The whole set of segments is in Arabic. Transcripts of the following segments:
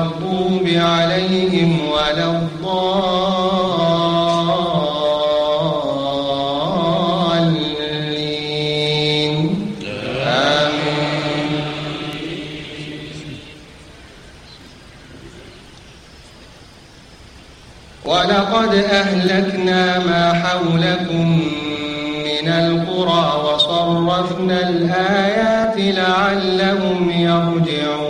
المغضوب عليهم ولا الضالين. آمين. ولقد أهلكنا ما حولكم من القرى وصرفنا الآيات لعلهم يرجعون.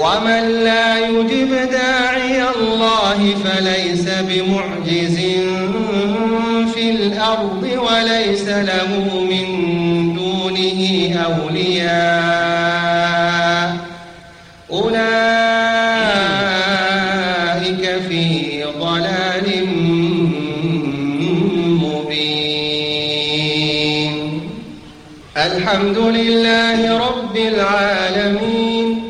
ومن لا يجب داعي الله فليس بمعجز في الأرض وليس له من دونه أولياء. أولئك في ضلال مبين. الحمد لله رب العالمين.